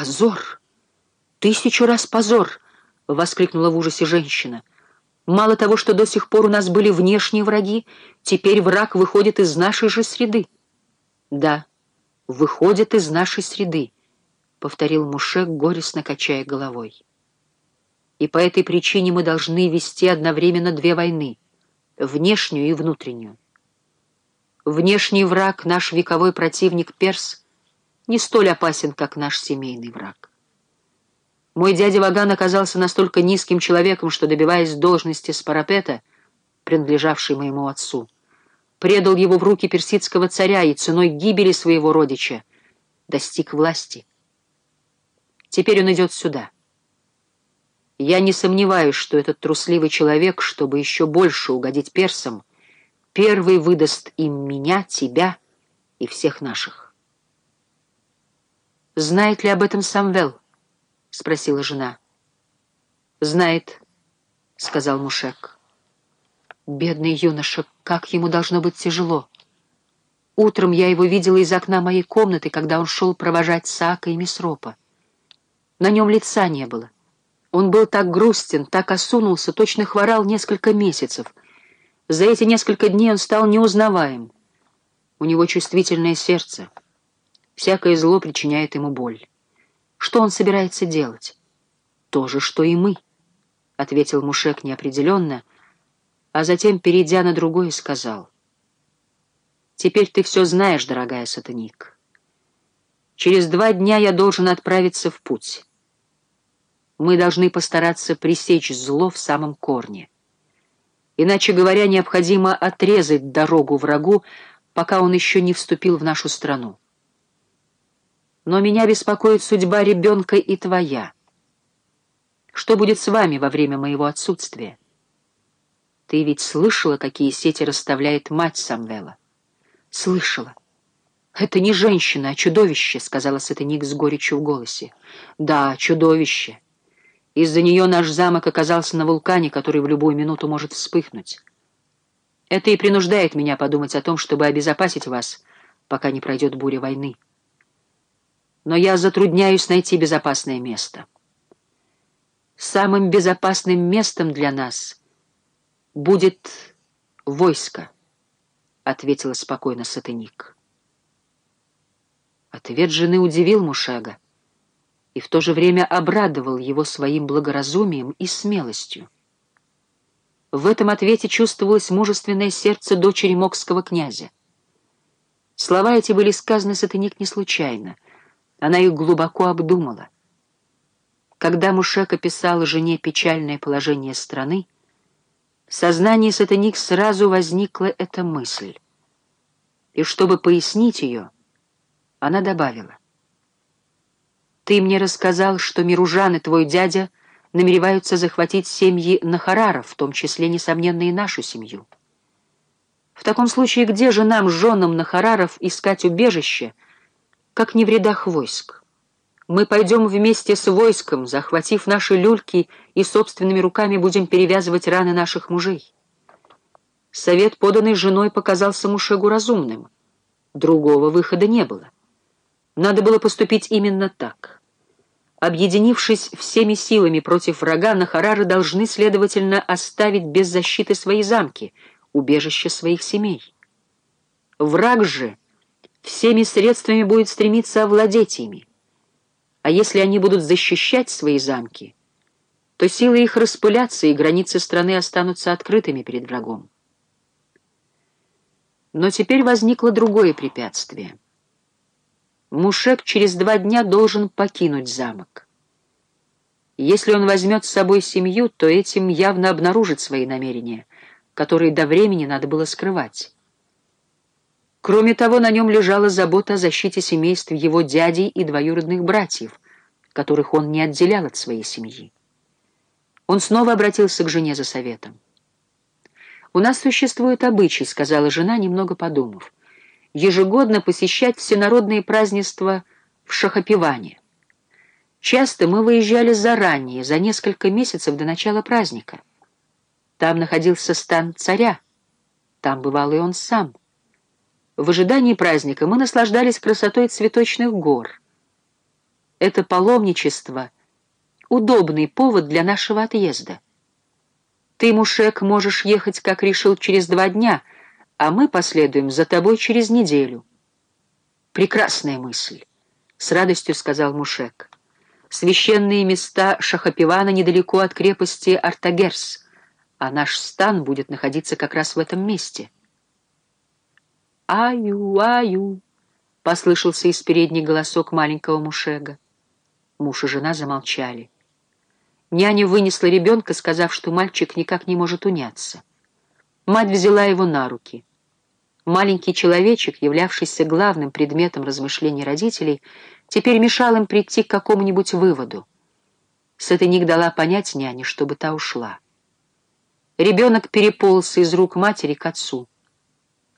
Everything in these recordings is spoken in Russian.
«Позор! Тысячу раз позор!» — воскликнула в ужасе женщина. «Мало того, что до сих пор у нас были внешние враги, теперь враг выходит из нашей же среды». «Да, выходит из нашей среды», — повторил Мушек, горестно качая головой. «И по этой причине мы должны вести одновременно две войны — внешнюю и внутреннюю. Внешний враг, наш вековой противник Перс, не столь опасен, как наш семейный враг. Мой дядя Ваган оказался настолько низким человеком, что, добиваясь должности с парапета, принадлежавшей моему отцу, предал его в руки персидского царя и ценой гибели своего родича достиг власти. Теперь он идет сюда. Я не сомневаюсь, что этот трусливый человек, чтобы еще больше угодить персам, первый выдаст им меня, тебя и всех наших. «Знает ли об этом Самвел?» — спросила жена. «Знает», — сказал Мушек. «Бедный юноша, как ему должно быть тяжело. Утром я его видела из окна моей комнаты, когда он шел провожать Сака и Месропа. На нем лица не было. Он был так грустен, так осунулся, точно хворал несколько месяцев — за эти несколько дней он стал неузнаваем. У него чувствительное сердце. Всякое зло причиняет ему боль. Что он собирается делать? То же, что и мы, — ответил Мушек неопределенно, а затем, перейдя на другое, сказал. Теперь ты все знаешь, дорогая сатаник. Через два дня я должен отправиться в путь. Мы должны постараться пресечь зло в самом корне. Иначе говоря, необходимо отрезать дорогу врагу, пока он еще не вступил в нашу страну. Но меня беспокоит судьба ребенка и твоя. Что будет с вами во время моего отсутствия? Ты ведь слышала, какие сети расставляет мать Самвела? Слышала. Это не женщина, а чудовище, сказала Сатаник с горечью в голосе. Да, чудовище. Из-за нее наш замок оказался на вулкане, который в любую минуту может вспыхнуть. Это и принуждает меня подумать о том, чтобы обезопасить вас, пока не пройдет буря войны. Но я затрудняюсь найти безопасное место. Самым безопасным местом для нас будет войско, — ответила спокойно Сатаник. Ответ жены удивил Мушага и в то же время обрадовал его своим благоразумием и смелостью. В этом ответе чувствовалось мужественное сердце дочери Мокского князя. Слова эти были сказаны Сатаник не случайно. Она их глубоко обдумала. Когда Мушек описал жене печальное положение страны, в сознании Сатаник сразу возникла эта мысль. И чтобы пояснить ее, она добавила. Ты мне рассказал, что Миружан и твой дядя намереваются захватить семьи Нахараров, в том числе, несомненно, и нашу семью. В таком случае где же нам, женам Нахараров, искать убежище, как не в рядах войск? Мы пойдем вместе с войском, захватив наши люльки, и собственными руками будем перевязывать раны наших мужей. Совет, поданный женой, показался Мушегу разумным. Другого выхода не было. Надо было поступить именно так. Объединившись всеми силами против врага, Нахарары должны, следовательно, оставить без защиты свои замки, убежище своих семей. Враг же всеми средствами будет стремиться овладеть ими. А если они будут защищать свои замки, то силы их распылятся, и границы страны останутся открытыми перед врагом. Но теперь возникло другое препятствие — Мушек через два дня должен покинуть замок. Если он возьмет с собой семью, то этим явно обнаружит свои намерения, которые до времени надо было скрывать. Кроме того, на нем лежала забота о защите семейств его дядей и двоюродных братьев, которых он не отделял от своей семьи. Он снова обратился к жене за советом. «У нас существует обычай», — сказала жена, немного подумав ежегодно посещать всенародные празднества в Шахопиване. Часто мы выезжали заранее, за несколько месяцев до начала праздника. Там находился стан царя, там бывал и он сам. В ожидании праздника мы наслаждались красотой цветочных гор. это паломничество — удобный повод для нашего отъезда. Ты, Мушек, можешь ехать, как решил, через два дня, а мы последуем за тобой через неделю. Прекрасная мысль, — с радостью сказал Мушек. Священные места Шахапивана недалеко от крепости Артагерс, а наш стан будет находиться как раз в этом месте. «Аю, аю!» — послышался из передней голосок маленького Мушега. Муж и жена замолчали. Няня вынесла ребенка, сказав, что мальчик никак не может уняться. Мать взяла его на руки. Маленький человечек, являвшийся главным предметом размышлений родителей, теперь мешал им прийти к какому-нибудь выводу. Сатаник дала понять няне, чтобы та ушла. Ребенок переполз из рук матери к отцу.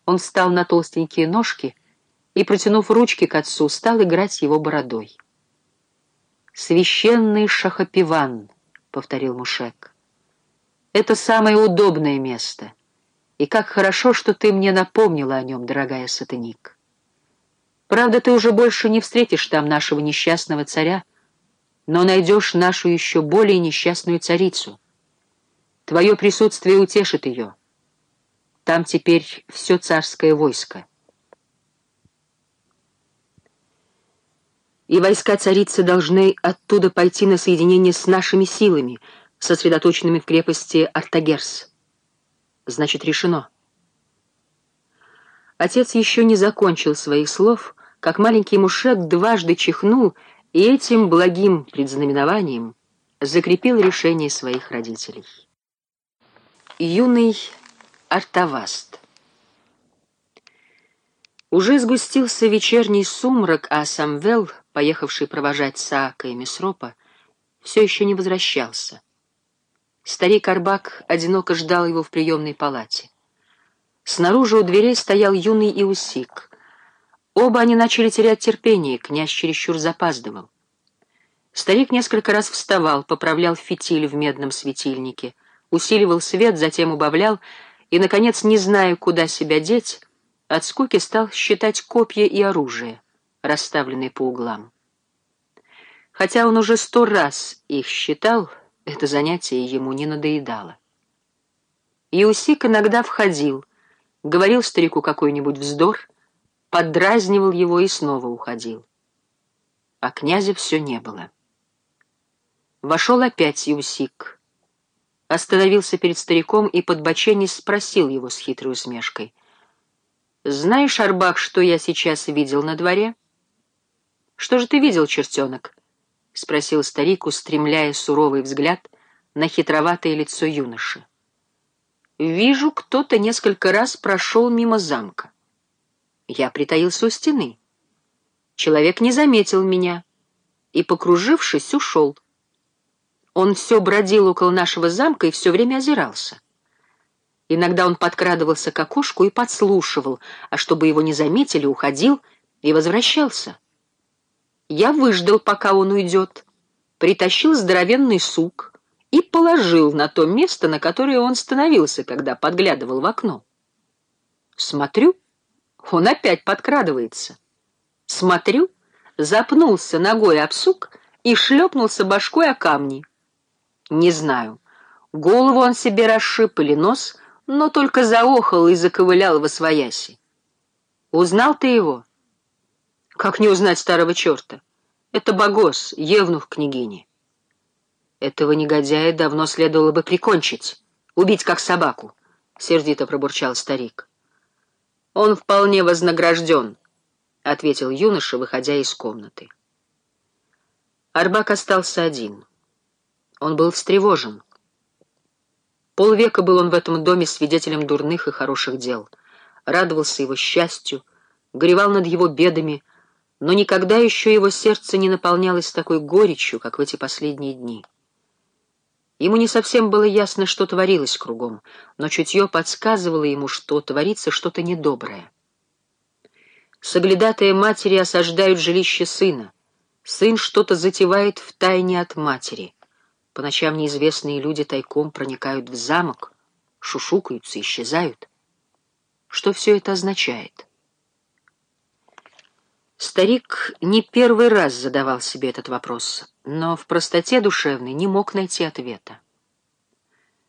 Он встал на толстенькие ножки и, протянув ручки к отцу, стал играть его бородой. «Священный Шахапиван», — повторил Мушек. «Это самое удобное место, и как хорошо, что ты мне напомнила о нем, дорогая сатаник. Правда, ты уже больше не встретишь там нашего несчастного царя, но найдешь нашу еще более несчастную царицу. Твое присутствие утешит ее. Там теперь все царское войско». и войска царицы должны оттуда пойти на соединение с нашими силами, сосредоточенными в крепости Артагерс. Значит, решено. Отец еще не закончил своих слов, как маленький мушек дважды чихнул и этим благим предзнаменованием закрепил решение своих родителей. Юный Артаваст Уже сгустился вечерний сумрак, а Самвел — поехавший провожать Саака и Месропа, все еще не возвращался. Старик Арбак одиноко ждал его в приемной палате. Снаружи у дверей стоял юный Иусик. Оба они начали терять терпение, князь чересчур запаздывал. Старик несколько раз вставал, поправлял фитиль в медном светильнике, усиливал свет, затем убавлял, и, наконец, не зная, куда себя деть, от скуки стал считать копья и оружие расставленные по углам. Хотя он уже сто раз их считал, это занятие ему не надоедало. Иусик иногда входил, говорил старику какой-нибудь вздор, поддразнивал его и снова уходил. А князя все не было. Вошел опять Иусик, остановился перед стариком и под боченись спросил его с хитрой усмешкой. «Знаешь, Арбах, что я сейчас видел на дворе?» «Что же ты видел, чертенок?» — спросил старик, устремляя суровый взгляд на хитроватое лицо юноши. «Вижу, кто-то несколько раз прошел мимо замка. Я притаился у стены. Человек не заметил меня и, покружившись, ушел. Он все бродил около нашего замка и все время озирался. Иногда он подкрадывался к окошку и подслушивал, а чтобы его не заметили, уходил и возвращался. Я выждал, пока он уйдет, притащил здоровенный сук и положил на то место, на которое он становился, когда подглядывал в окно. Смотрю, он опять подкрадывается. Смотрю, запнулся ногой об сук и шлепнулся башкой о камни. Не знаю, голову он себе расшиб или нос, но только заохал и заковылял во свояси. Узнал ты его? Как не узнать старого черта? Это Богос, евнух княгини. Этого негодяя давно следовало бы прикончить, убить как собаку, — сердито пробурчал старик. Он вполне вознагражден, — ответил юноша, выходя из комнаты. Арбак остался один. Он был встревожен. Полвека был он в этом доме свидетелем дурных и хороших дел, радовался его счастью, горевал над его бедами, но никогда еще его сердце не наполнялось такой горечью, как в эти последние дни. Ему не совсем было ясно, что творилось кругом, но чутье подсказывало ему, что творится что-то недоброе. Соглядатые матери осаждают жилище сына. Сын что-то затевает в тайне от матери. По ночам неизвестные люди тайком проникают в замок, шушукаются, исчезают. Что все это означает? Старик не первый раз задавал себе этот вопрос, но в простоте душевной не мог найти ответа.